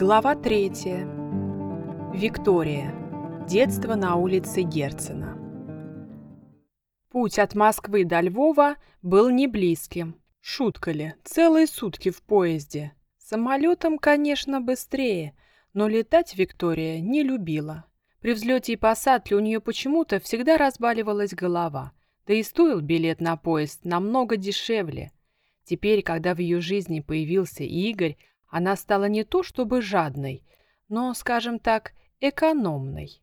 Глава третья. Виктория. Детство на улице Герцена. Путь от Москвы до Львова был не близким. Шутка ли, целые сутки в поезде. Самолетом, конечно, быстрее, но летать Виктория не любила. При взлете и посадке у нее почему-то всегда разбаливалась голова. Да и стоил билет на поезд намного дешевле. Теперь, когда в ее жизни появился Игорь, она стала не то чтобы жадной, но, скажем так, экономной.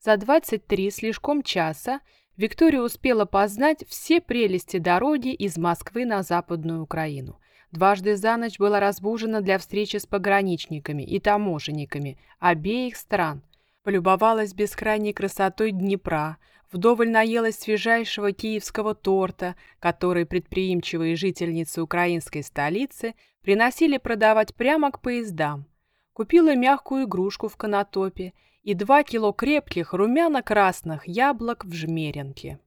За 23 слишком часа Виктория успела познать все прелести дороги из Москвы на Западную Украину. Дважды за ночь была разбужена для встречи с пограничниками и таможенниками обеих стран. Полюбовалась бескрайней красотой Днепра, вдоволь наелась свежайшего киевского торта, который предприимчивые жительницы украинской столицы приносили продавать прямо к поездам. Купила мягкую игрушку в канатопе и два кило крепких румяно-красных яблок в жмеренке.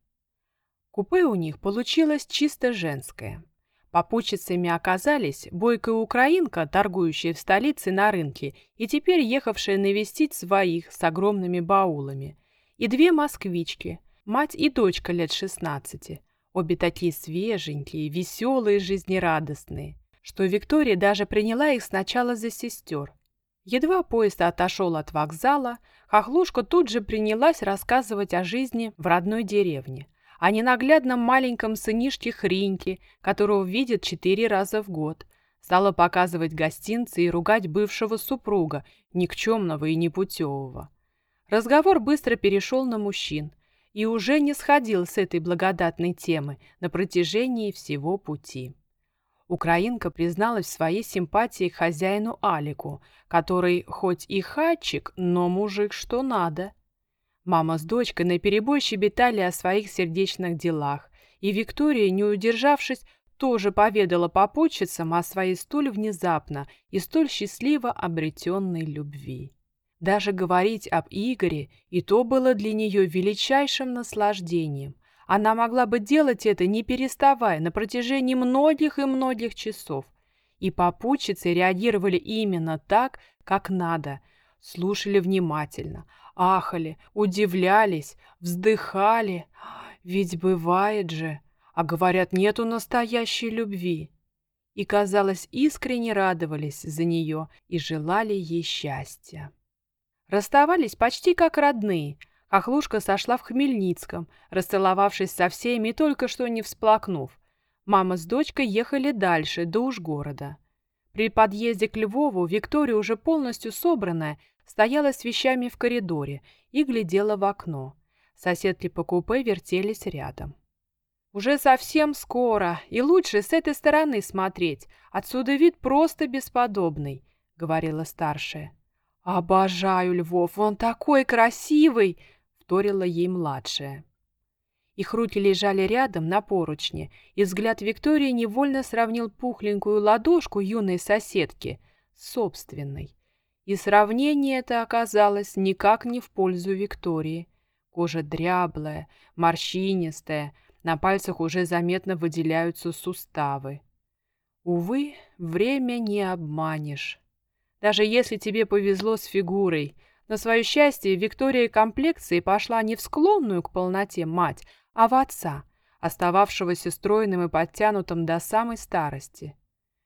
Купе у них получилось чисто женское. Попутчицами оказались бойкая украинка, торгующая в столице на рынке и теперь ехавшая навестить своих с огромными баулами, и две москвички, мать и дочка лет шестнадцати, обе такие свеженькие, веселые, жизнерадостные, что Виктория даже приняла их сначала за сестер. Едва поезд отошел от вокзала, Хохлушка тут же принялась рассказывать о жизни в родной деревне, о ненаглядном маленьком сынишке Хриньке, которого видит четыре раза в год, стала показывать гостинцы и ругать бывшего супруга, никчемного и непутевого. Разговор быстро перешел на мужчин и уже не сходил с этой благодатной темы на протяжении всего пути. Украинка призналась в своей симпатии хозяину Алику, который хоть и хатчик, но мужик что надо. Мама с дочкой наперебой щебетали о своих сердечных делах, и Виктория, не удержавшись, тоже поведала попутчицам о своей столь внезапно и столь счастливо обретенной любви. Даже говорить об Игоре и то было для нее величайшим наслаждением. Она могла бы делать это, не переставая, на протяжении многих и многих часов. И попутчицы реагировали именно так, как надо. Слушали внимательно, ахали, удивлялись, вздыхали. Ведь бывает же, а говорят, нету настоящей любви. И, казалось, искренне радовались за нее и желали ей счастья. Расставались почти как родные. Хохлушка сошла в Хмельницком, расцеловавшись со всеми и только что не всплакнув. Мама с дочкой ехали дальше, до уж города. При подъезде к Львову Виктория, уже полностью собранная, стояла с вещами в коридоре и глядела в окно. Соседки по купе вертелись рядом. «Уже совсем скоро, и лучше с этой стороны смотреть. Отсюда вид просто бесподобный», — говорила старшая. «Обожаю Львов, он такой красивый!» — вторила ей младшая. Их руки лежали рядом на поручне, и взгляд Виктории невольно сравнил пухленькую ладошку юной соседки с собственной. И сравнение это оказалось никак не в пользу Виктории. Кожа дряблая, морщинистая, на пальцах уже заметно выделяются суставы. Увы, время не обманешь. Даже если тебе повезло с фигурой. На свое счастье, Виктория комплекции пошла не в склонную к полноте мать, а в отца, остававшегося стройным и подтянутым до самой старости.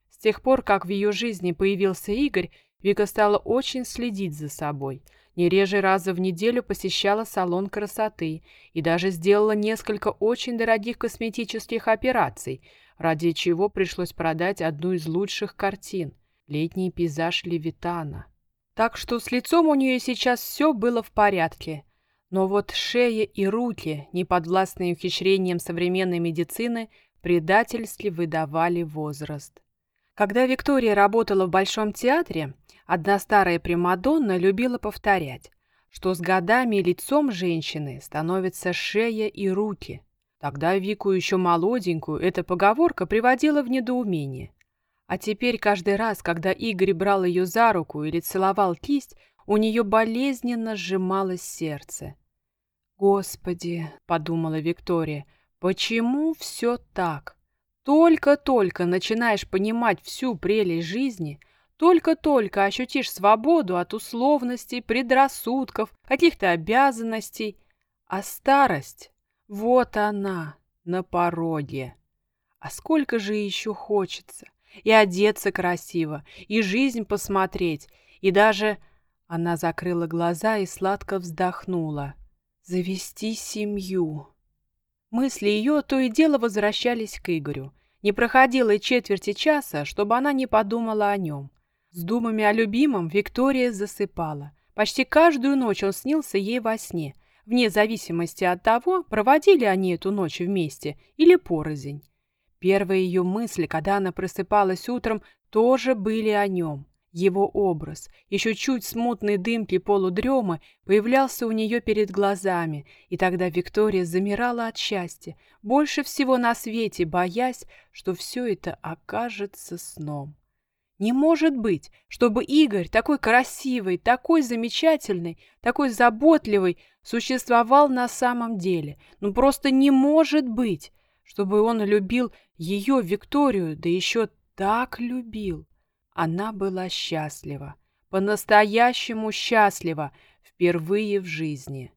С тех пор, как в ее жизни появился Игорь, Вика стала очень следить за собой. Не реже раза в неделю посещала салон красоты и даже сделала несколько очень дорогих косметических операций, ради чего пришлось продать одну из лучших картин – летний пейзаж Левитана. Так что с лицом у нее сейчас все было в порядке. Но вот шея и руки, неподвластные ухищрениям современной медицины, предательски выдавали возраст. Когда Виктория работала в Большом театре, одна старая Примадонна любила повторять, что с годами лицом женщины становятся шея и руки. Тогда Вику еще молоденькую эта поговорка приводила в недоумение. А теперь каждый раз, когда Игорь брал ее за руку или целовал кисть, у нее болезненно сжималось сердце. «Господи!» — подумала Виктория. «Почему все так? Только-только начинаешь понимать всю прелесть жизни, Только-только ощутишь свободу от условностей, предрассудков, каких-то обязанностей. А старость, вот она, на пороге. А сколько же еще хочется? И одеться красиво, и жизнь посмотреть, и даже... Она закрыла глаза и сладко вздохнула. Завести семью. Мысли ее то и дело возвращались к Игорю. Не проходило и четверти часа, чтобы она не подумала о нем. С думами о любимом Виктория засыпала. Почти каждую ночь он снился ей во сне, вне зависимости от того, проводили они эту ночь вместе или порознь. Первые ее мысли, когда она просыпалась утром, тоже были о нем. Его образ, еще чуть смутной дымки полудремы, появлялся у нее перед глазами, и тогда Виктория замирала от счастья, больше всего на свете боясь, что все это окажется сном. Не может быть, чтобы Игорь, такой красивый, такой замечательный, такой заботливый, существовал на самом деле. Ну просто не может быть, чтобы он любил ее, Викторию, да еще так любил. Она была счастлива, по-настоящему счастлива, впервые в жизни.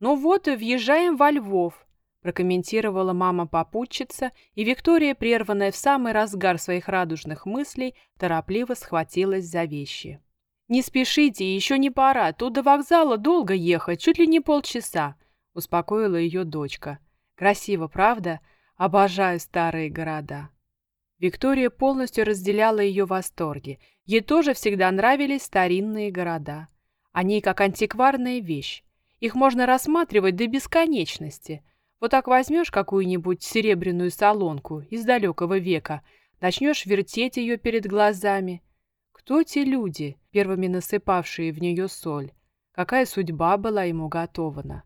«Ну вот и въезжаем во Львов», – прокомментировала мама-попутчица, и Виктория, прерванная в самый разгар своих радужных мыслей, торопливо схватилась за вещи. «Не спешите, еще не пора, тут до вокзала долго ехать, чуть ли не полчаса», – успокоила ее дочка. «Красиво, правда? Обожаю старые города». Виктория полностью разделяла ее восторги. Ей тоже всегда нравились старинные города. Они как антикварная вещь. Их можно рассматривать до бесконечности. Вот так возьмешь какую-нибудь серебряную солонку из далекого века, начнешь вертеть ее перед глазами. Кто те люди, первыми насыпавшие в нее соль? Какая судьба была ему готована?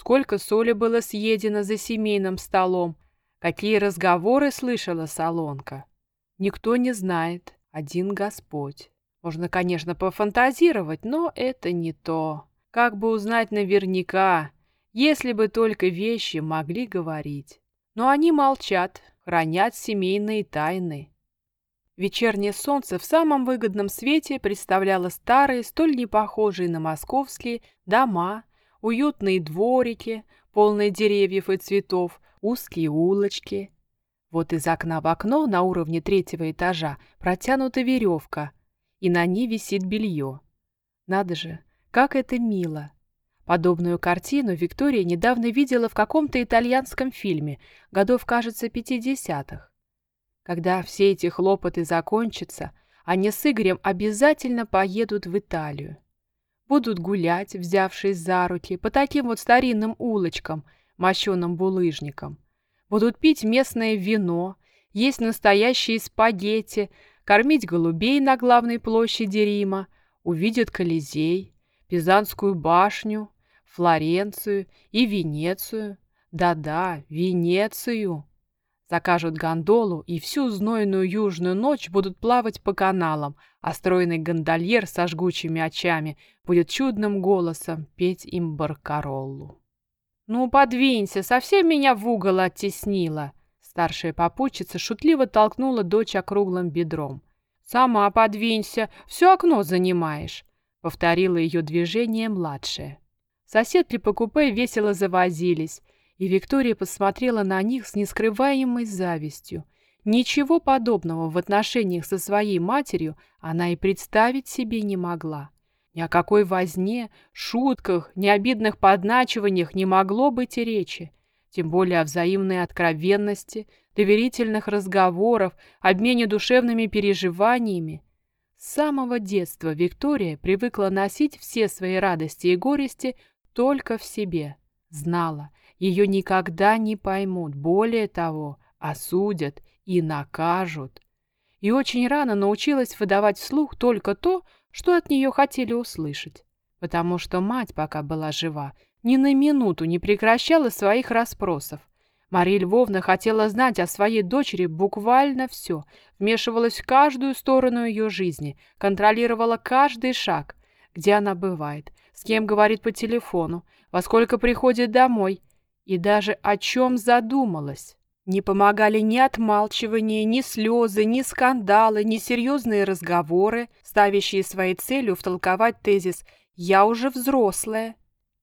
Сколько соли было съедено за семейным столом? Какие разговоры слышала Солонка? Никто не знает, один Господь. Можно, конечно, пофантазировать, но это не то. Как бы узнать наверняка, если бы только вещи могли говорить. Но они молчат, хранят семейные тайны. Вечернее солнце в самом выгодном свете представляло старые, столь непохожие на московские, дома, уютные дворики, полные деревьев и цветов, узкие улочки. Вот из окна в окно на уровне третьего этажа протянута веревка, и на ней висит белье. Надо же, как это мило! Подобную картину Виктория недавно видела в каком-то итальянском фильме, годов, кажется, пятидесятых. Когда все эти хлопоты закончатся, они с Игорем обязательно поедут в Италию. Будут гулять, взявшись за руки, по таким вот старинным улочкам – мощеным булыжником. Будут пить местное вино, есть настоящие спагетти, кормить голубей на главной площади Рима, увидят Колизей, Пизанскую башню, Флоренцию и Венецию. Да-да, Венецию. Закажут гондолу и всю знойную южную ночь будут плавать по каналам, а стройный гондольер со жгучими очами будет чудным голосом петь им баркароллу. «Ну, подвинься, совсем меня в угол оттеснила!» Старшая попутчица шутливо толкнула дочь округлым бедром. «Сама подвинься, все окно занимаешь!» Повторила ее движение младшая. Соседки по купе весело завозились, и Виктория посмотрела на них с нескрываемой завистью. Ничего подобного в отношениях со своей матерью она и представить себе не могла. Ни о какой возне, шутках, ни обидных подначиваниях не могло быть и речи, тем более о взаимной откровенности, доверительных разговорах, обмене душевными переживаниями. С самого детства Виктория привыкла носить все свои радости и горести только в себе. Знала, ее никогда не поймут, более того, осудят и накажут. И очень рано научилась выдавать вслух только то, что от нее хотели услышать, потому что мать, пока была жива, ни на минуту не прекращала своих расспросов. Мария Львовна хотела знать о своей дочери буквально все, вмешивалась в каждую сторону ее жизни, контролировала каждый шаг, где она бывает, с кем говорит по телефону, во сколько приходит домой и даже о чем задумалась. Не помогали ни отмалчивание, ни слезы, ни скандалы, ни серьезные разговоры, ставящие своей целью втолковать тезис «я уже взрослая».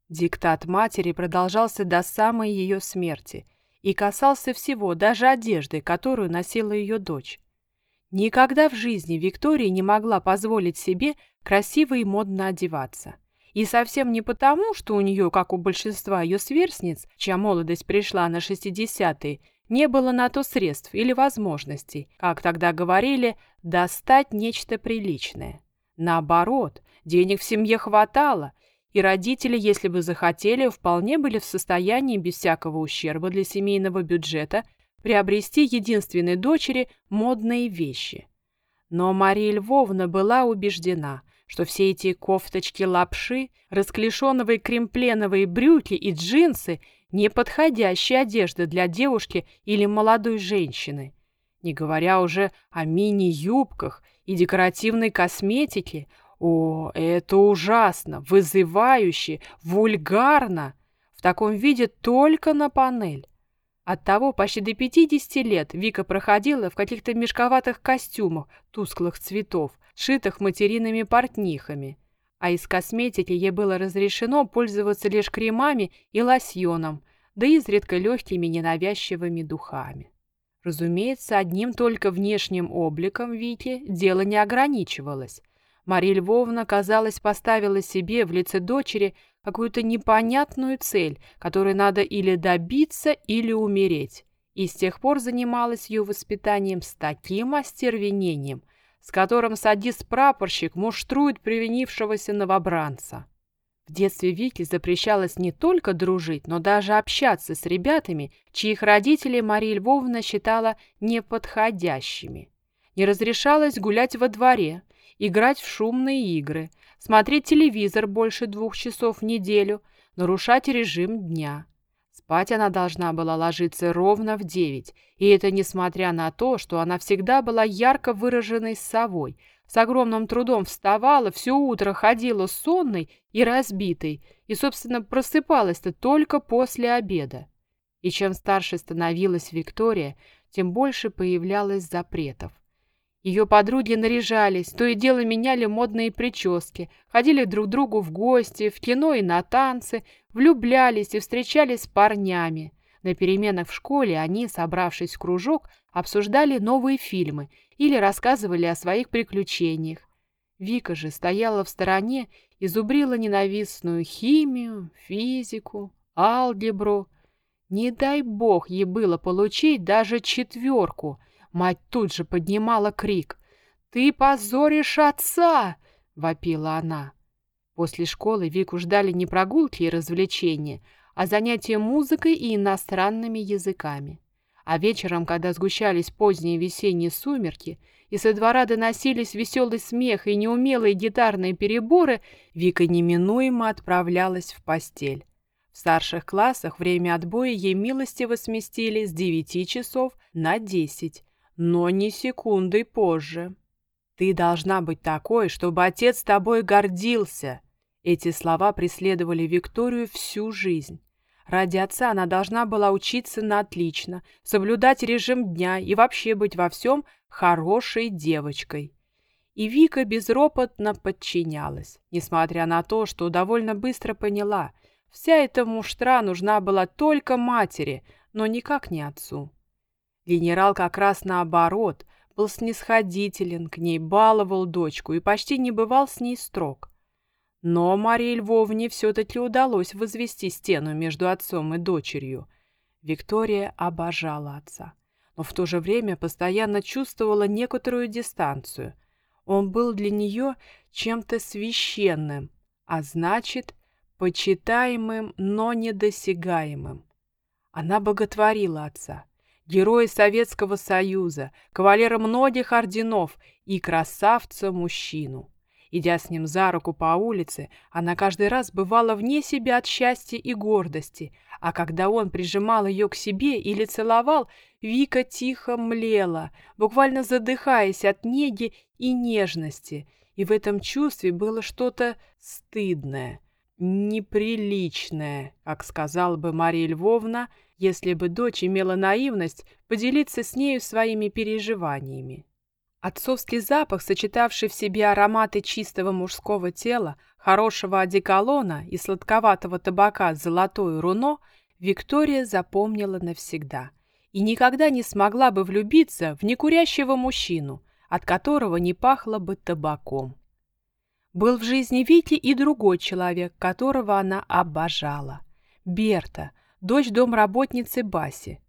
Диктат матери продолжался до самой ее смерти и касался всего, даже одежды, которую носила ее дочь. Никогда в жизни Виктория не могла позволить себе красиво и модно одеваться. И совсем не потому, что у нее, как у большинства ее сверстниц, чья молодость пришла на 60-е, не было на то средств или возможностей, как тогда говорили, достать нечто приличное. Наоборот, денег в семье хватало, и родители, если бы захотели, вполне были в состоянии без всякого ущерба для семейного бюджета приобрести единственной дочери модные вещи. Но Мария Львовна была убеждена, что все эти кофточки-лапши, расклешенные кремпленовые брюки и джинсы – неподходящая одежда для девушки или молодой женщины, не говоря уже о мини-юбках и декоративной косметике. О, это ужасно, вызывающе, вульгарно. В таком виде только на панель. Оттого почти до 50 лет Вика проходила в каких-то мешковатых костюмах тусклых цветов, шитых материными портнихами а из косметики ей было разрешено пользоваться лишь кремами и лосьоном, да изредка легкими ненавязчивыми духами. Разумеется, одним только внешним обликом Вики дело не ограничивалось. Мария Львовна, казалось, поставила себе в лице дочери какую-то непонятную цель, которой надо или добиться, или умереть, и с тех пор занималась ее воспитанием с таким остервенением – с которым садист-прапорщик муштрует привинившегося новобранца. В детстве Вики запрещалось не только дружить, но даже общаться с ребятами, чьих родителей Мария Львовна считала неподходящими. Не разрешалось гулять во дворе, играть в шумные игры, смотреть телевизор больше двух часов в неделю, нарушать режим дня. Спать она должна была ложиться ровно в девять, и это несмотря на то, что она всегда была ярко выраженной совой, с огромным трудом вставала, все утро ходила сонной и разбитой, и, собственно, просыпалась-то только после обеда. И чем старше становилась Виктория, тем больше появлялось запретов. Ее подруги наряжались, то и дело меняли модные прически, ходили друг к другу в гости, в кино и на танцы, влюблялись и встречались с парнями. На переменах в школе они, собравшись в кружок, обсуждали новые фильмы или рассказывали о своих приключениях. Вика же стояла в стороне и зубрила ненавистную химию, физику, алгебру. Не дай бог ей было получить даже четверку. Мать тут же поднимала крик. «Ты позоришь отца!» — вопила она. После школы Вику ждали не прогулки и развлечения, а занятия музыкой и иностранными языками. А вечером, когда сгущались поздние весенние сумерки, и со двора доносились веселый смех и неумелые гитарные переборы, Вика неминуемо отправлялась в постель. В старших классах время отбоя ей милостиво сместили с 9 часов на 10, но не секундой позже. «Ты должна быть такой, чтобы отец тобой гордился», эти слова преследовали Викторию всю жизнь. Ради отца она должна была учиться на отлично, соблюдать режим дня и вообще быть во всем хорошей девочкой. И Вика безропотно подчинялась, несмотря на то, что довольно быстро поняла, вся эта муштра нужна была только матери, но никак не отцу. Генерал как раз наоборот, был снисходителен к ней, баловал дочку и почти не бывал с ней строг. Но Марии Львовне все-таки удалось возвести стену между отцом и дочерью. Виктория обожала отца, но в то же время постоянно чувствовала некоторую дистанцию. Он был для нее чем-то священным, а значит, почитаемым, но недосягаемым. Она боготворила отца, героя Советского Союза, кавалера многих орденов и красавца-мужчину. Идя с ним за руку по улице, она каждый раз бывала вне себя от счастья и гордости, а когда он прижимал ее к себе или целовал, Вика тихо млела, буквально задыхаясь от неги и нежности, и в этом чувстве было что-то стыдное, неприличное, как сказала бы Мария Львовна, если бы дочь имела наивность поделиться с нею своими переживаниями. Отцовский запах, сочетавший в себе ароматы чистого мужского тела, хорошего одеколона и сладковатого табака «Золотое руно», Виктория запомнила навсегда и никогда не смогла бы влюбиться в некурящего мужчину, от которого не пахло бы табаком. Был в жизни Вити и другой человек, которого она обожала. Берта, дочь домработницы Баси.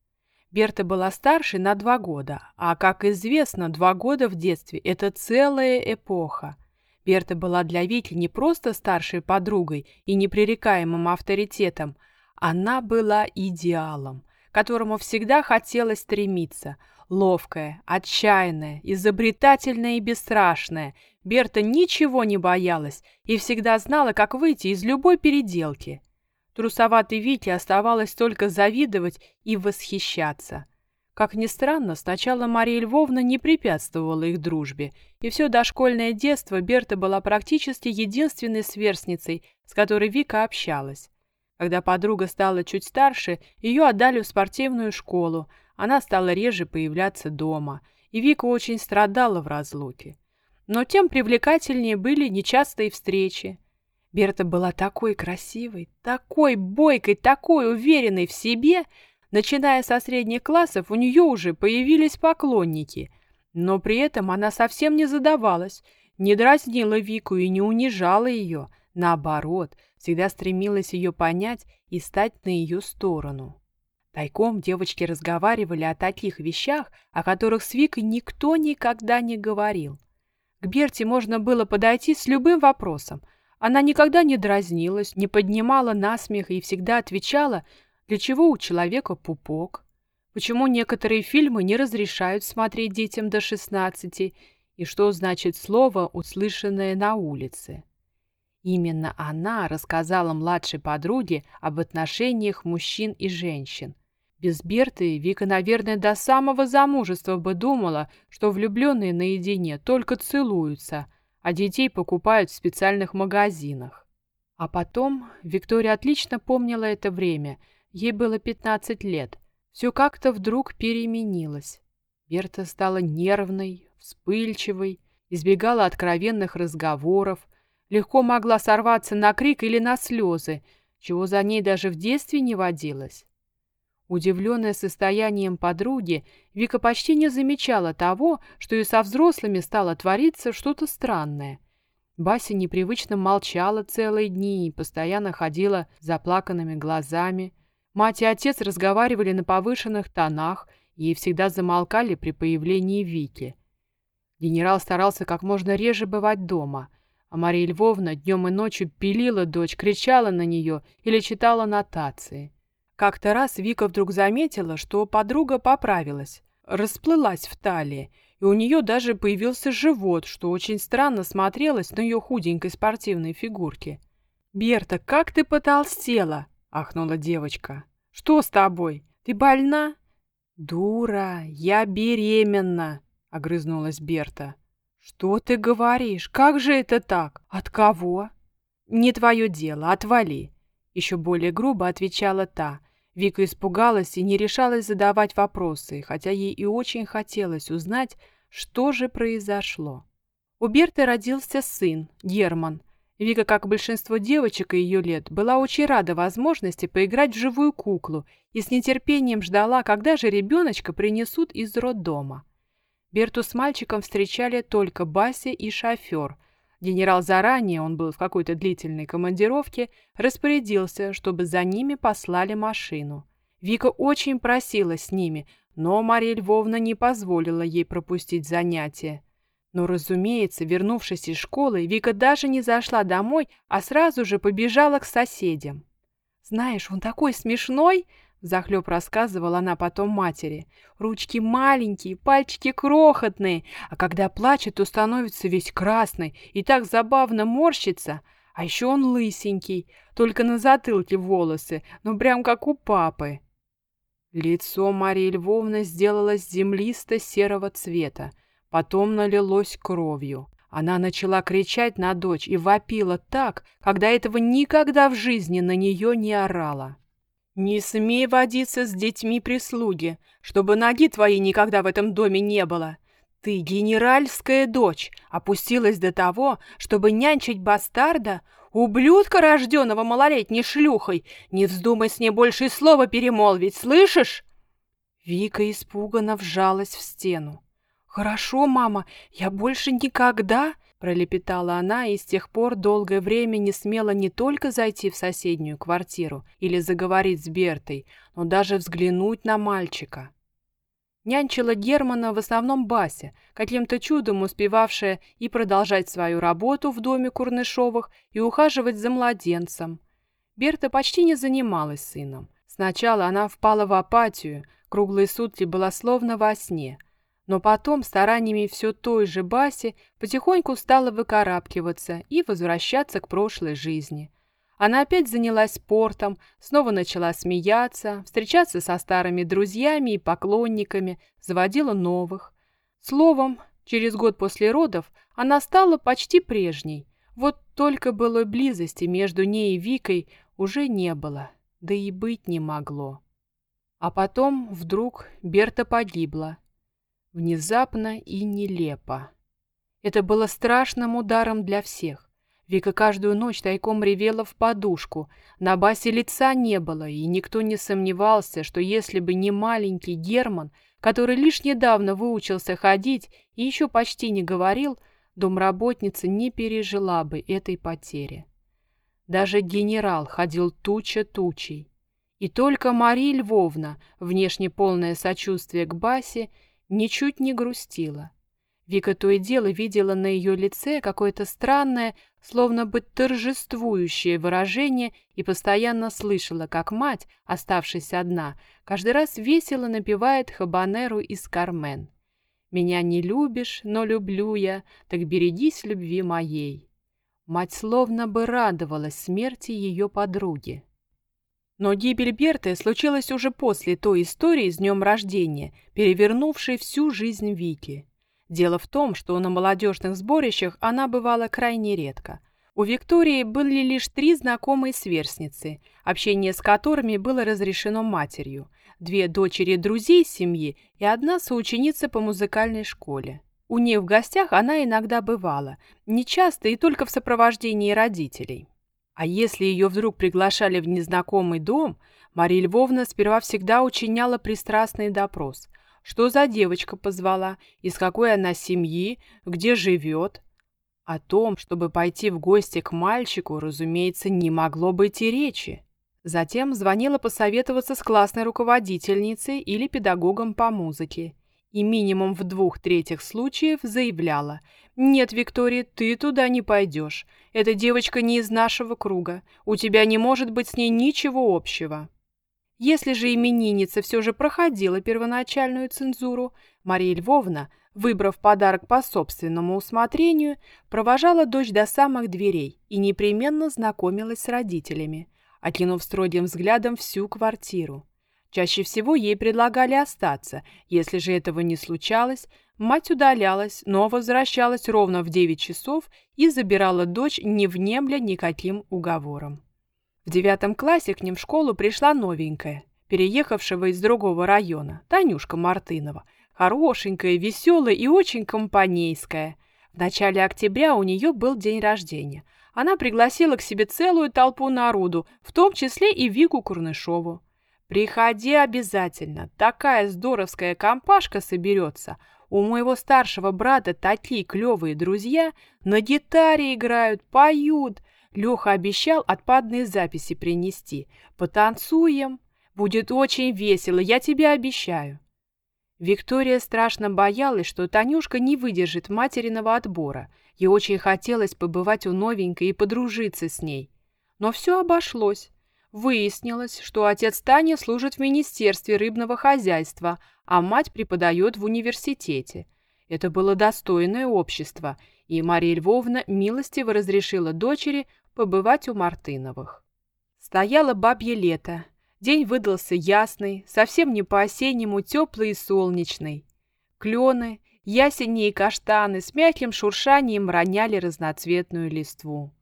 Берта была старше на два года, а, как известно, два года в детстве – это целая эпоха. Берта была для Вити не просто старшей подругой и непререкаемым авторитетом, она была идеалом, которому всегда хотелось стремиться. Ловкая, отчаянная, изобретательная и бесстрашная, Берта ничего не боялась и всегда знала, как выйти из любой переделки – Трусоватой Вите оставалось только завидовать и восхищаться. Как ни странно, сначала Мария Львовна не препятствовала их дружбе, и все дошкольное детство Берта была практически единственной сверстницей, с которой Вика общалась. Когда подруга стала чуть старше, ее отдали в спортивную школу, она стала реже появляться дома, и Вика очень страдала в разлуке. Но тем привлекательнее были нечастые встречи. Берта была такой красивой, такой бойкой, такой уверенной в себе. Начиная со средних классов, у нее уже появились поклонники. Но при этом она совсем не задавалась, не дразнила Вику и не унижала ее. Наоборот, всегда стремилась ее понять и стать на ее сторону. Тайком девочки разговаривали о таких вещах, о которых с Викой никто никогда не говорил. К Берте можно было подойти с любым вопросом – она никогда не дразнилась, не поднимала насмех и всегда отвечала, для чего у человека пупок, почему некоторые фильмы не разрешают смотреть детям до 16 и что значит слово, услышанное на улице. Именно она рассказала младшей подруге об отношениях мужчин и женщин. Без Берты Вика, наверное, до самого замужества бы думала, что влюбленные наедине только целуются – а детей покупают в специальных магазинах. А потом Виктория отлично помнила это время. Ей было 15 лет. Все как-то вдруг переменилось. Берта стала нервной, вспыльчивой, избегала откровенных разговоров, легко могла сорваться на крик или на слезы, чего за ней даже в детстве не водилось. Удивленная состоянием подруги, Вика почти не замечала того, что и со взрослыми стало твориться что-то странное. Бася непривычно молчала целые дни и постоянно ходила заплаканными глазами. Мать и отец разговаривали на повышенных тонах и всегда замолкали при появлении Вики. Генерал старался как можно реже бывать дома, а Мария Львовна днем и ночью пилила дочь, кричала на нее или читала нотации. Как-то раз Вика вдруг заметила, что подруга поправилась, расплылась в талии, и у нее даже появился живот, что очень странно смотрелось на ее худенькой спортивной фигурке. «Берта, как ты потолстела!» – ахнула девочка. «Что с тобой? Ты больна?» «Дура, я беременна!» – огрызнулась Берта. «Что ты говоришь? Как же это так? От кого?» «Не твое дело, отвали!» Еще более грубо отвечала та, Вика испугалась и не решалась задавать вопросы, хотя ей и очень хотелось узнать, что же произошло. У Берты родился сын, Герман. Вика, как большинство девочек ее лет, была очень рада возможности поиграть в живую куклу и с нетерпением ждала, когда же ребеночка принесут из роддома. Берту с мальчиком встречали только Бася и шофер – Генерал заранее, он был в какой-то длительной командировке, распорядился, чтобы за ними послали машину. Вика очень просила с ними, но Мария Львовна не позволила ей пропустить занятия. Но, разумеется, вернувшись из школы, Вика даже не зашла домой, а сразу же побежала к соседям. «Знаешь, он такой смешной!» Захлеб рассказывала она потом матери. Ручки маленькие, пальчики крохотные, а когда плачет, то становится весь красный и так забавно морщится. А еще он лысенький, только на затылке волосы, ну прям как у папы. Лицо Марии Львовны сделалось землисто-серого цвета, потом налилось кровью. Она начала кричать на дочь и вопила так, когда этого никогда в жизни на нее не орала. «Не смей водиться с детьми прислуги, чтобы ноги твоей никогда в этом доме не было. Ты, генеральская дочь, опустилась до того, чтобы нянчить бастарда, ублюдка, рожденного малолетней шлюхой. Не вздумай с ней больше и слова перемолвить, слышишь?» Вика испуганно вжалась в стену. «Хорошо, мама, я больше никогда...» Пролепетала она и с тех пор долгое время не смела не только зайти в соседнюю квартиру или заговорить с Бертой, но даже взглянуть на мальчика. Нянчила Германа в основном Бася, каким-то чудом успевавшая и продолжать свою работу в доме Курнышовых, и ухаживать за младенцем. Берта почти не занималась сыном. Сначала она впала в апатию, круглые сутки была словно во сне, но потом стараниями все той же Баси потихоньку стала выкарабкиваться и возвращаться к прошлой жизни – она опять занялась спортом, снова начала смеяться, встречаться со старыми друзьями и поклонниками, заводила новых. Словом, через год после родов она стала почти прежней. Вот только былой близости между ней и Викой уже не было, да и быть не могло. А потом вдруг Берта погибла. Внезапно и нелепо. Это было страшным ударом для всех. Вика каждую ночь тайком ревела в подушку. На Басе лица не было, и никто не сомневался, что если бы не маленький Герман, который лишь недавно выучился ходить и еще почти не говорил, домработница не пережила бы этой потери. Даже генерал ходил туча тучей. И только Мария Львовна, внешне полное сочувствие к Басе, ничуть не грустила. Вика то и дело видела на ее лице какое-то странное, словно бы торжествующее выражение и постоянно слышала, как мать, оставшись одна, каждый раз весело напевает хабанеру из «Кармен». «Меня не любишь, но люблю я, так берегись любви моей». Мать словно бы радовалась смерти ее подруги. Но гибель Берты случилась уже после той истории с днем рождения, перевернувшей всю жизнь Вики. Дело в том, что на молодежных сборищах она бывала крайне редко. У Виктории были лишь три знакомые сверстницы, общение с которыми было разрешено матерью, две дочери друзей семьи и одна соученица по музыкальной школе. У них в гостях она иногда бывала, нечасто и только в сопровождении родителей. А если ее вдруг приглашали в незнакомый дом, Мария Львовна сперва всегда учиняла пристрастный допрос – что за девочка позвала, из какой она семьи, где живет. О том, чтобы пойти в гости к мальчику, разумеется, не могло быть и речи. Затем звонила посоветоваться с классной руководительницей или педагогом по музыке. И минимум в двух третьих случаев заявляла «Нет, Виктория, ты туда не пойдешь. Эта девочка не из нашего круга. У тебя не может быть с ней ничего общего». Если же именинница все же проходила первоначальную цензуру, Мария Львовна, выбрав подарок по собственному усмотрению, провожала дочь до самых дверей и непременно знакомилась с родителями, окинув строгим взглядом всю квартиру. Чаще всего ей предлагали остаться, если же этого не случалось, мать удалялась, но возвращалась ровно в 9 часов и забирала дочь, не внемля никаким уговором. В девятом классе к ним в школу пришла новенькая, переехавшего из другого района, Танюшка Мартынова. Хорошенькая, веселая и очень компанейская. В начале октября у нее был день рождения. Она пригласила к себе целую толпу народу, в том числе и Вику Курнышову. «Приходи обязательно, такая здоровская компашка соберется. У моего старшего брата такие клевые друзья, на гитаре играют, поют». Леха обещал отпадные записи принести. Потанцуем. Будет очень весело, я тебе обещаю. Виктория страшно боялась, что Танюшка не выдержит материного отбора. Ей очень хотелось побывать у новенькой и подружиться с ней. Но все обошлось. Выяснилось, что отец Тани служит в Министерстве рыбного хозяйства, а мать преподает в университете. Это было достойное общество, и Мария Львовна милостиво разрешила дочери побывать у Мартыновых. Стояло бабье лето. День выдался ясный, совсем не по-осеннему теплый и солнечный. Клены, ясени и каштаны с мягким шуршанием роняли разноцветную листву.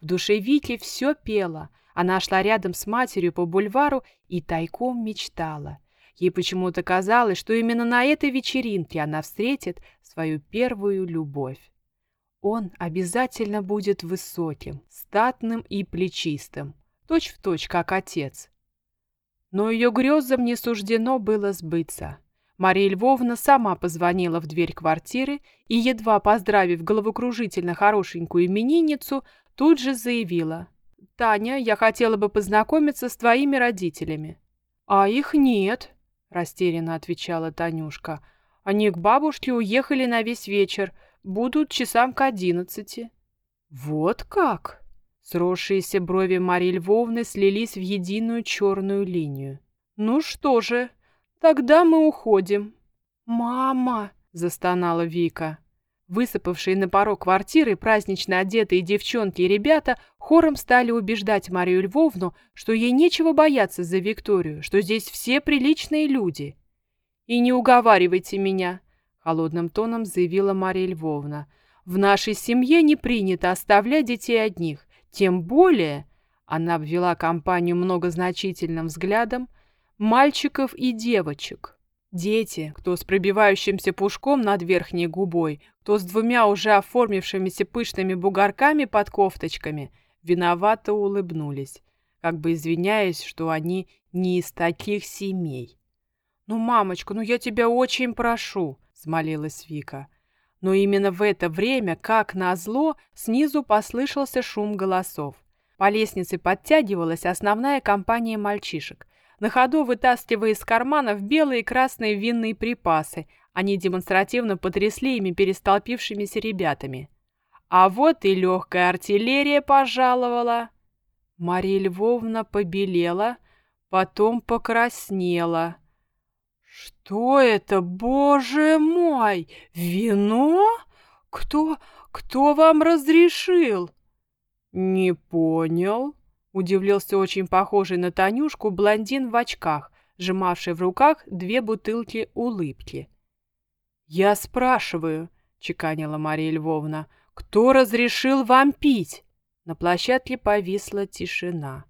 В душе Вики все пело, Она шла рядом с матерью по бульвару и тайком мечтала. Ей почему-то казалось, что именно на этой вечеринке она встретит свою первую любовь. Он обязательно будет высоким, статным и плечистым, точь-в-точь, точь, как отец. Но ее грезам не суждено было сбыться. Мария Львовна сама позвонила в дверь квартиры и, едва поздравив головокружительно хорошенькую именинницу, тут же заявила. «Таня, я хотела бы познакомиться с твоими родителями». «А их нет», – растерянно отвечала Танюшка. «Они к бабушке уехали на весь вечер, будут часам к одиннадцати». «Вот как?» Сросшиеся брови Марии Львовны слились в единую черную линию. «Ну что же, Тогда мы уходим. Мама, застонала Вика. Высыпавшие на порог квартиры празднично одетые девчонки и ребята хором стали убеждать Марию Львовну, что ей нечего бояться за Викторию, что здесь все приличные люди. «И не уговаривайте меня», — холодным тоном заявила Мария Львовна. «В нашей семье не принято оставлять детей одних, тем более...» Она обвела компанию многозначительным взглядом, мальчиков и девочек. Дети, кто с пробивающимся пушком над верхней губой, кто с двумя уже оформившимися пышными бугорками под кофточками, виновато улыбнулись, как бы извиняясь, что они не из таких семей. «Ну, мамочка, ну я тебя очень прошу», — смолилась Вика. Но именно в это время, как назло, снизу послышался шум голосов. По лестнице подтягивалась основная компания мальчишек на ходу вытаскивая из карманов белые и красные винные припасы. Они демонстративно потрясли ими перестолпившимися ребятами. А вот и легкая артиллерия пожаловала. Мария Львовна побелела, потом покраснела. «Что это, боже мой? Вино? Кто, кто вам разрешил?» «Не понял», Удивился очень похожий на Танюшку блондин в очках, сжимавший в руках две бутылки улыбки. «Я спрашиваю», — чеканила Мария Львовна, — «кто разрешил вам пить?» На площадке повисла тишина.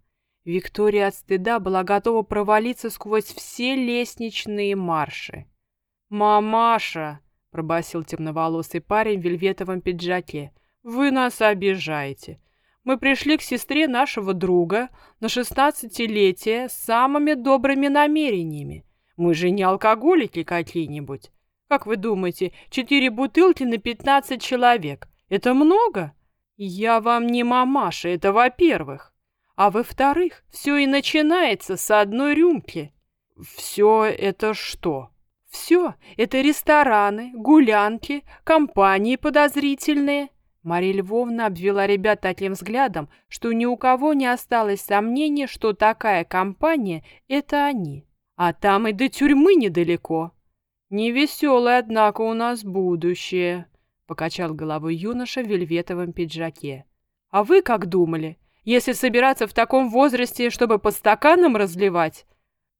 Виктория от стыда была готова провалиться сквозь все лестничные марши. «Мамаша!» — пробасил темноволосый парень в вельветовом пиджаке. «Вы нас обижаете. Мы пришли к сестре нашего друга на шестнадцатилетие с самыми добрыми намерениями. Мы же не алкоголики какие-нибудь. Как вы думаете, четыре бутылки на пятнадцать человек? Это много? Я вам не мамаша, это во-первых. А во-вторых, все и начинается с одной рюмки. Все это что? Все это рестораны, гулянки, компании подозрительные. Мария Львовна обвела ребят таким взглядом, что ни у кого не осталось сомнения, что такая компания — это они. А там и до тюрьмы недалеко. «Невеселое, однако, у нас будущее», — покачал головой юноша в вельветовом пиджаке. «А вы как думали? Если собираться в таком возрасте, чтобы по стаканам разливать?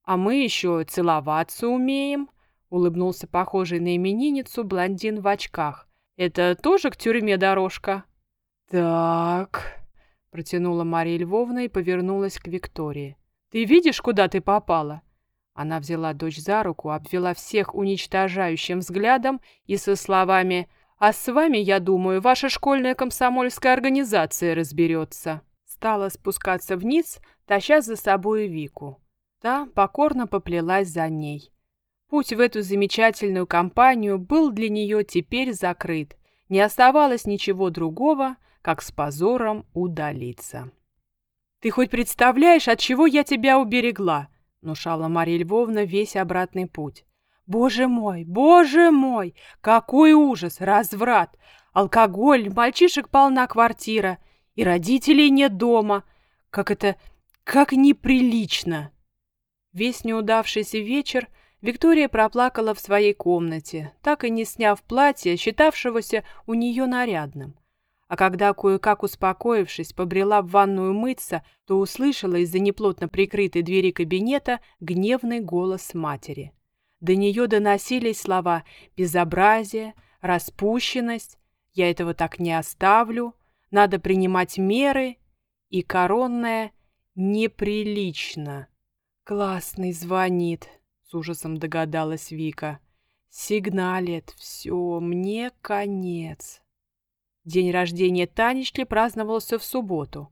А мы еще целоваться умеем», — улыбнулся похожий на именинницу блондин в очках — это тоже к тюрьме дорожка?» «Так...» — протянула Мария Львовна и повернулась к Виктории. «Ты видишь, куда ты попала?» Она взяла дочь за руку, обвела всех уничтожающим взглядом и со словами «А с вами, я думаю, ваша школьная комсомольская организация разберется». Стала спускаться вниз, таща за собой Вику. Та покорно поплелась за ней. Путь в эту замечательную компанию был для нее теперь закрыт. Не оставалось ничего другого, как с позором удалиться. «Ты хоть представляешь, от чего я тебя уберегла?» — внушала Марья Львовна весь обратный путь. «Боже мой, боже мой! Какой ужас! Разврат! Алкоголь, мальчишек полна квартира, и родителей нет дома. Как это... как неприлично!» Весь неудавшийся вечер — Виктория проплакала в своей комнате, так и не сняв платье, считавшегося у нее нарядным. А когда, кое-как успокоившись, побрела в ванную мыться, то услышала из-за неплотно прикрытой двери кабинета гневный голос матери. До нее доносились слова «безобразие», «распущенность», «я этого так не оставлю», «надо принимать меры» и коронное Неприлично. Классный звонит, с ужасом догадалась Вика. Сигналит, все, мне конец. День рождения Танечки праздновался в субботу.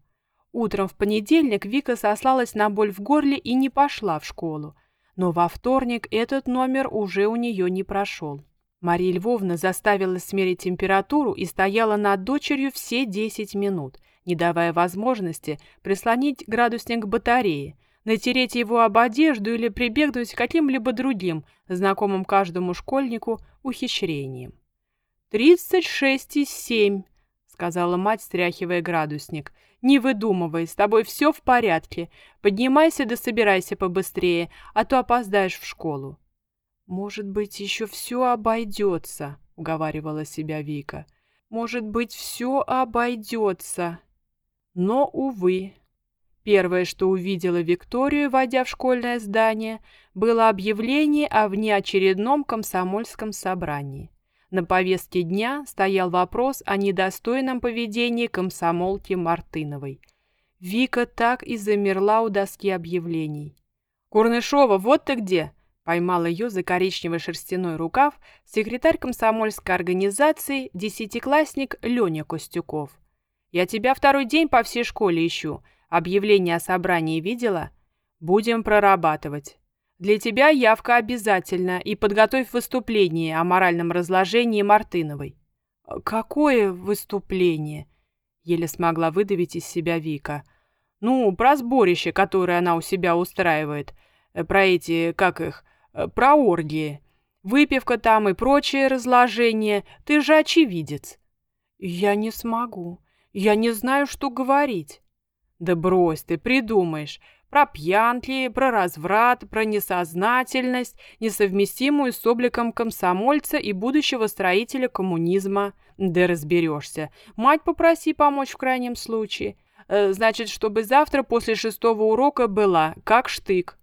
Утром в понедельник Вика сослалась на боль в горле и не пошла в школу. Но во вторник этот номер уже у нее не прошел. Мария Львовна заставила смерить температуру и стояла над дочерью все 10 минут, не давая возможности прислонить градусник к батарее, натереть его об одежду или прибегнуть к каким-либо другим, знакомым каждому школьнику, ухищрениям. «Тридцать шесть и семь», — сказала мать, стряхивая градусник. «Не выдумывай, с тобой все в порядке. Поднимайся да собирайся побыстрее, а то опоздаешь в школу». «Может быть, еще все обойдется», — уговаривала себя Вика. «Может быть, все обойдется». Но, увы, Первое, что увидела Викторию, войдя в школьное здание, было объявление о внеочередном комсомольском собрании. На повестке дня стоял вопрос о недостойном поведении комсомолки Мартыновой. Вика так и замерла у доски объявлений. «Курнышова, вот ты где!» Поймал ее за коричневый шерстяной рукав секретарь комсомольской организации, десятиклассник Леня Костюков. «Я тебя второй день по всей школе ищу. Объявление о собрании видела? Будем прорабатывать. Для тебя явка обязательна и подготовь выступление о моральном разложении Мартыновой. Какое выступление? Еле смогла выдавить из себя Вика. Ну, про сборище, которое она у себя устраивает. Про эти, как их, про оргии. Выпивка там и прочее разложение. Ты же очевидец. Я не смогу. Я не знаю, что говорить. Да брось ты, придумаешь. Про пьянки, про разврат, про несознательность, несовместимую с обликом комсомольца и будущего строителя коммунизма. Да разберешься. Мать попроси помочь в крайнем случае. Э, значит, чтобы завтра после шестого урока была, как штык.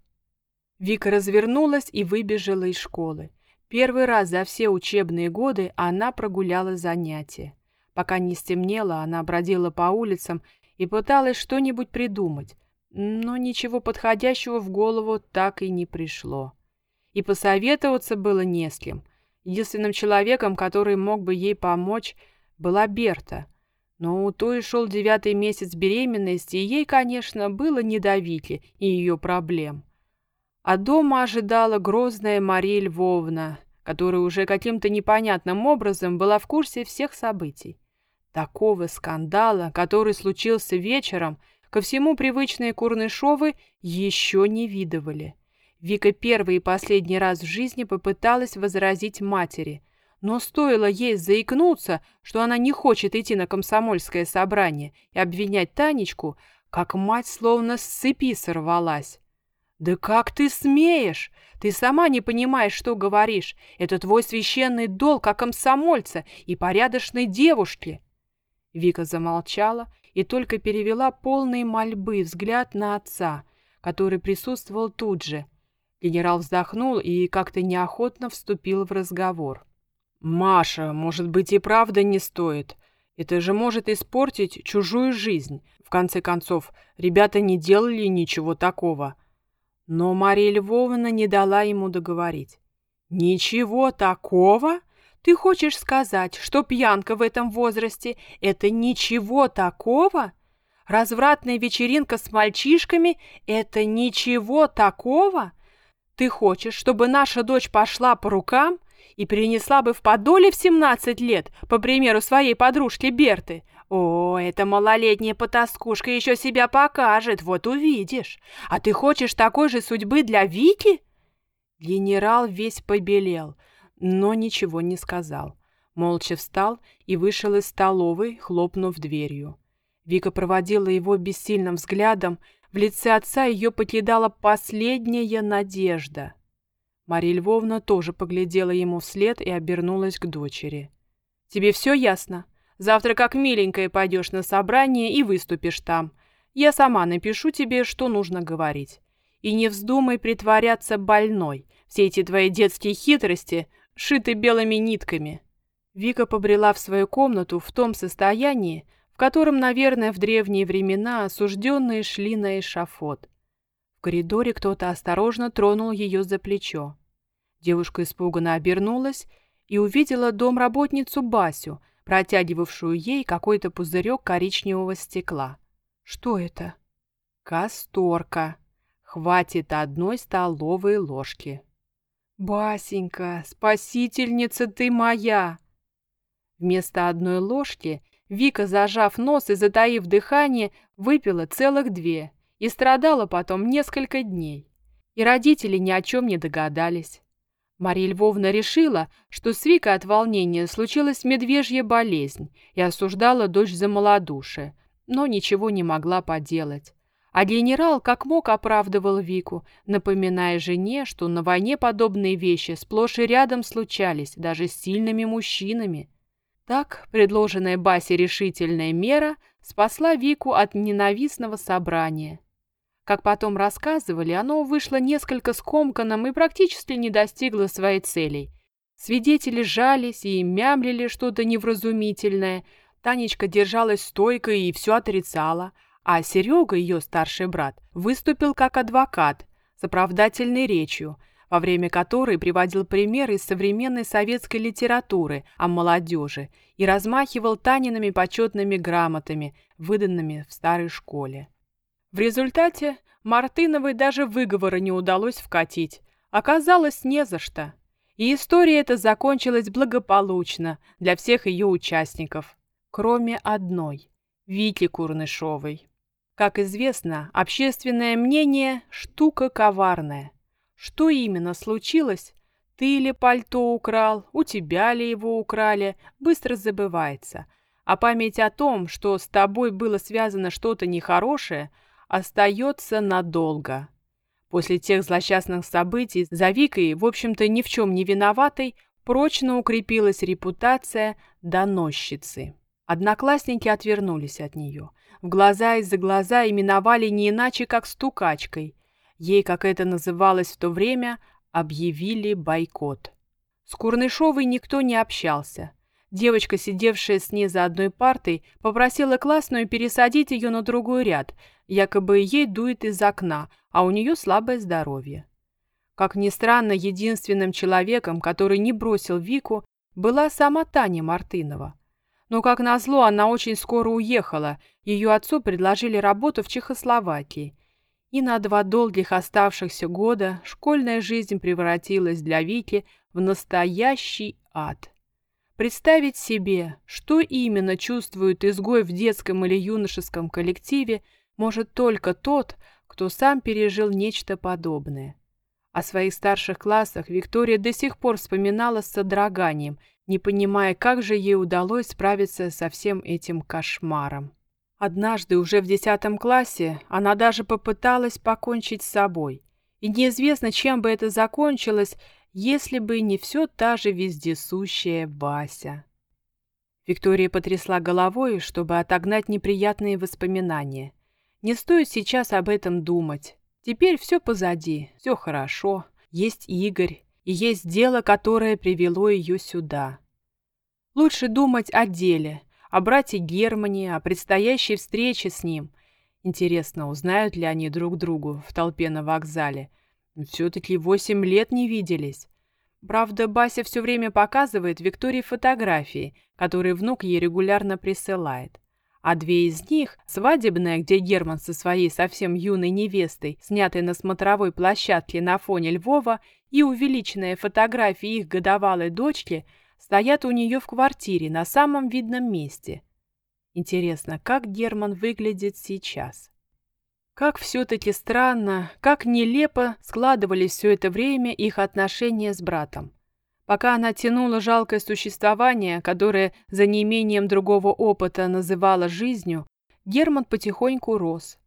Вика развернулась и выбежала из школы. Первый раз за все учебные годы она прогуляла занятия. Пока не стемнело, она бродила по улицам и пыталась что-нибудь придумать, но ничего подходящего в голову так и не пришло. И посоветоваться было не с кем. Единственным человеком, который мог бы ей помочь, была Берта. Но у той шел девятый месяц беременности, и ей, конечно, было не до Вики и ее проблем. А дома ожидала грозная Мария Львовна, которая уже каким-то непонятным образом была в курсе всех событий. Такого скандала, который случился вечером, ко всему привычные Курнышовы еще не видывали. Вика первый и последний раз в жизни попыталась возразить матери, но стоило ей заикнуться, что она не хочет идти на комсомольское собрание и обвинять Танечку, как мать словно с цепи сорвалась. «Да как ты смеешь? Ты сама не понимаешь, что говоришь. Это твой священный долг как комсомольца и порядочной девушки». Вика замолчала и только перевела полный мольбы взгляд на отца, который присутствовал тут же. Генерал вздохнул и как-то неохотно вступил в разговор. «Маша, может быть, и правда не стоит. Это же может испортить чужую жизнь. В конце концов, ребята не делали ничего такого». Но Мария Львовна не дала ему договорить. «Ничего такого? Ты хочешь сказать, что пьянка в этом возрасте – это ничего такого? Развратная вечеринка с мальчишками – это ничего такого? Ты хочешь, чтобы наша дочь пошла по рукам и принесла бы в подоле в 17 лет, по примеру своей подружки Берты? О, эта малолетняя потаскушка еще себя покажет, вот увидишь. А ты хочешь такой же судьбы для Вики? Генерал весь побелел – но ничего не сказал. Молча встал и вышел из столовой, хлопнув дверью. Вика проводила его бессильным взглядом, в лице отца ее покидала последняя надежда. Мария Львовна тоже поглядела ему вслед и обернулась к дочери. «Тебе все ясно? Завтра как миленькая пойдешь на собрание и выступишь там. Я сама напишу тебе, что нужно говорить. И не вздумай притворяться больной. Все эти твои детские хитрости шиты белыми нитками. Вика побрела в свою комнату в том состоянии, в котором, наверное, в древние времена осужденные шли на эшафот. В коридоре кто-то осторожно тронул ее за плечо. Девушка испуганно обернулась и увидела домработницу Басю, протягивавшую ей какой-то пузырек коричневого стекла. «Что это?» «Касторка. Хватит одной столовой ложки». «Басенька, спасительница ты моя!» Вместо одной ложки Вика, зажав нос и затаив дыхание, выпила целых две и страдала потом несколько дней. И родители ни о чем не догадались. Мария Львовна решила, что с Викой от волнения случилась медвежья болезнь и осуждала дочь за малодушие, но ничего не могла поделать. А генерал как мог оправдывал Вику, напоминая жене, что на войне подобные вещи сплошь и рядом случались, даже с сильными мужчинами. Так предложенная Басе решительная мера спасла Вику от ненавистного собрания. Как потом рассказывали, оно вышло несколько скомканным и практически не достигло своей цели. Свидетели жались и мямлили что-то невразумительное. Танечка держалась стойко и все отрицала. А Серега, ее старший брат, выступил как адвокат с оправдательной речью, во время которой приводил примеры из современной советской литературы о молодежи и размахивал Таниными почетными грамотами, выданными в старой школе. В результате Мартыновой даже выговора не удалось вкатить. Оказалось, не за что. И история эта закончилась благополучно для всех ее участников, кроме одной – Вики Курнышовой. Как известно, общественное мнение – штука коварная. Что именно случилось? Ты ли пальто украл, у тебя ли его украли, быстро забывается. А память о том, что с тобой было связано что-то нехорошее – остается надолго. После тех злосчастных событий за Викой, в общем-то, ни в чем не виноватой, прочно укрепилась репутация доносчицы. Одноклассники отвернулись от нее. В глаза из-за глаза именовали не иначе, как стукачкой. Ей, как это называлось в то время, объявили бойкот. С Курнышовой никто не общался. Девочка, сидевшая с ней за одной партой, попросила классную пересадить ее на другой ряд, якобы ей дует из окна, а у нее слабое здоровье. Как ни странно, единственным человеком, который не бросил Вику, была сама Таня Мартынова. Но, как назло, она очень скоро уехала, ее отцу предложили работу в Чехословакии. И на два долгих оставшихся года школьная жизнь превратилась для Вики в настоящий ад. Представить себе, что именно чувствует изгой в детском или юношеском коллективе, может только тот, кто сам пережил нечто подобное. О своих старших классах Виктория до сих пор вспоминала с содроганием, не понимая, как же ей удалось справиться со всем этим кошмаром. Однажды, уже в десятом классе, она даже попыталась покончить с собой. И неизвестно, чем бы это закончилось, если бы не все та же вездесущая Вася. Виктория потрясла головой, чтобы отогнать неприятные воспоминания. Не стоит сейчас об этом думать. Теперь все позади, все хорошо. Есть Игорь, и есть дело, которое привело ее сюда. Лучше думать о деле, о брате Германе, о предстоящей встрече с ним. Интересно, узнают ли они друг другу в толпе на вокзале – все-таки восемь лет не виделись. Правда, Бася все время показывает Виктории фотографии, которые внук ей регулярно присылает. А две из них, свадебная, где Герман со своей совсем юной невестой, снятой на смотровой площадке на фоне Львова, и увеличенная фотография их годовалой дочки, стоят у нее в квартире на самом видном месте. Интересно, как Герман выглядит сейчас? Как все-таки странно, как нелепо складывались все это время их отношения с братом. Пока она тянула жалкое существование, которое за неимением другого опыта называла жизнью, Герман потихоньку рос.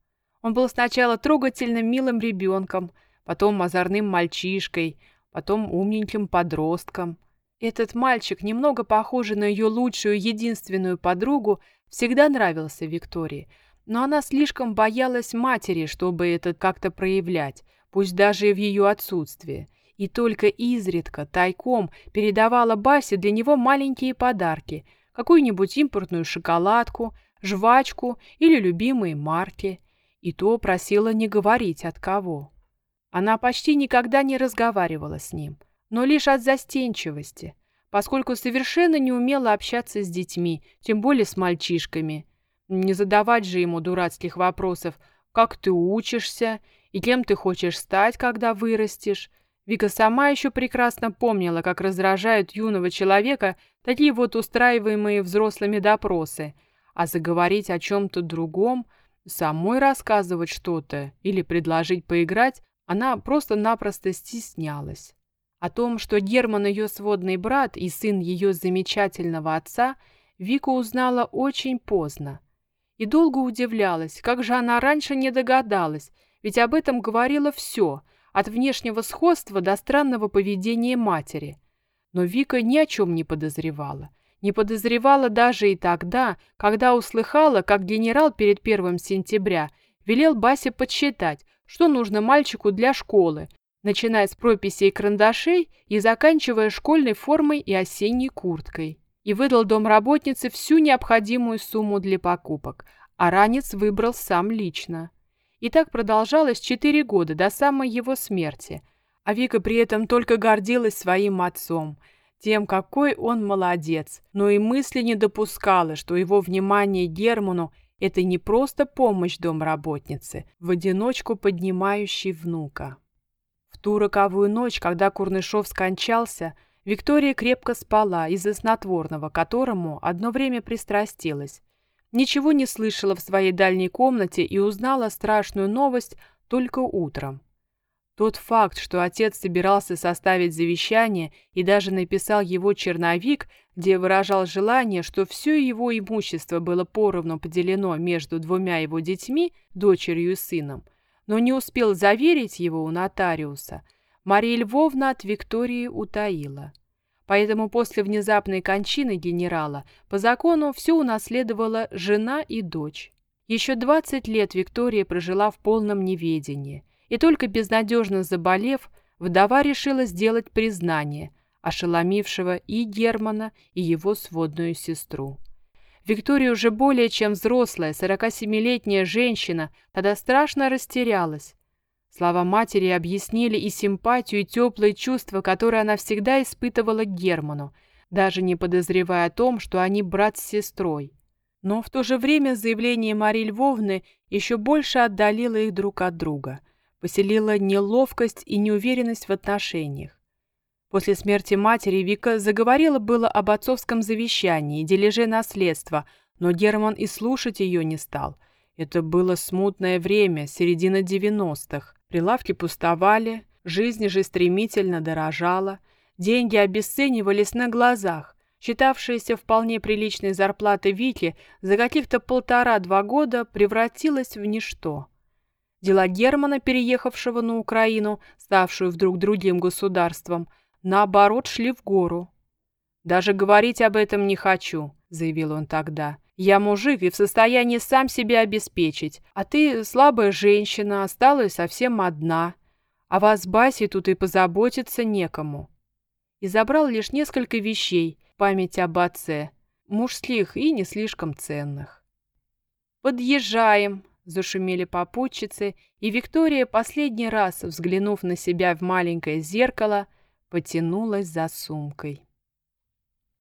Он был сначала трогательным милым ребенком, потом озорным мальчишкой, потом умненьким подростком. Этот мальчик, немного похожий на ее лучшую единственную подругу, всегда нравился Виктории – но она слишком боялась матери, чтобы это как-то проявлять, пусть даже и в ее отсутствие, и только изредка, тайком, передавала Басе для него маленькие подарки, какую-нибудь импортную шоколадку, жвачку или любимые марки. И то просила не говорить от кого. Она почти никогда не разговаривала с ним, но лишь от застенчивости, поскольку совершенно не умела общаться с детьми, тем более с мальчишками. Не задавать же ему дурацких вопросов «как ты учишься?» и «кем ты хочешь стать, когда вырастешь?» Вика сама еще прекрасно помнила, как раздражают юного человека такие вот устраиваемые взрослыми допросы, а заговорить о чем-то другом, самой рассказывать что-то или предложить поиграть, она просто-напросто стеснялась. О том, что Герман ее сводный брат и сын ее замечательного отца, Вика узнала очень поздно. И долго удивлялась, как же она раньше не догадалась, ведь об этом говорило все – от внешнего сходства до странного поведения матери. Но Вика ни о чем не подозревала. Не подозревала даже и тогда, когда услыхала, как генерал перед первым сентября велел Басе подсчитать, что нужно мальчику для школы, начиная с прописей карандашей и заканчивая школьной формой и осенней курткой. И выдал домработнице всю необходимую сумму для покупок, а ранец выбрал сам лично. И так продолжалось четыре года до самой его смерти. А Вика при этом только гордилась своим отцом, тем, какой он молодец, но и мысли не допускала, что его внимание Герману – это не просто помощь домработнице, в одиночку поднимающей внука. В ту роковую ночь, когда Курнышов скончался, Виктория крепко спала из-за снотворного, которому одно время пристрастилась, Ничего не слышала в своей дальней комнате и узнала страшную новость только утром. Тот факт, что отец собирался составить завещание и даже написал его черновик, где выражал желание, что все его имущество было поровну поделено между двумя его детьми, дочерью и сыном, но не успел заверить его у нотариуса, Мария Львовна от Виктории утаила. Поэтому после внезапной кончины генерала по закону все унаследовала жена и дочь. Еще 20 лет Виктория прожила в полном неведении, и только безнадежно заболев, вдова решила сделать признание, ошеломившего и Германа, и его сводную сестру. Виктория уже более чем взрослая, 47-летняя женщина, тогда страшно растерялась. Слова матери объяснили и симпатию, и теплые чувства, которые она всегда испытывала к Герману, даже не подозревая о том, что они брат с сестрой. Но в то же время заявление Марии Львовны еще больше отдалило их друг от друга, поселило неловкость и неуверенность в отношениях. После смерти матери Вика заговорила было об отцовском завещании дележе наследства, но Герман и слушать ее не стал. Это было смутное время, середина девяностых. Прилавки пустовали, жизнь же стремительно дорожала, деньги обесценивались на глазах. Считавшаяся вполне приличной зарплата Вики за каких-то полтора-два года превратилась в ничто. Дела Германа, переехавшего на Украину, ставшую вдруг другим государством, наоборот шли в гору. «Даже говорить об этом не хочу», — заявил он тогда. Я мужик и в состоянии сам себя обеспечить, а ты слабая женщина, осталась совсем одна. А вас, Баси, тут и позаботиться некому. И забрал лишь несколько вещей, память об отце, мужских и не слишком ценных. «Подъезжаем!» – зашумели попутчицы, и Виктория, последний раз взглянув на себя в маленькое зеркало, потянулась за сумкой.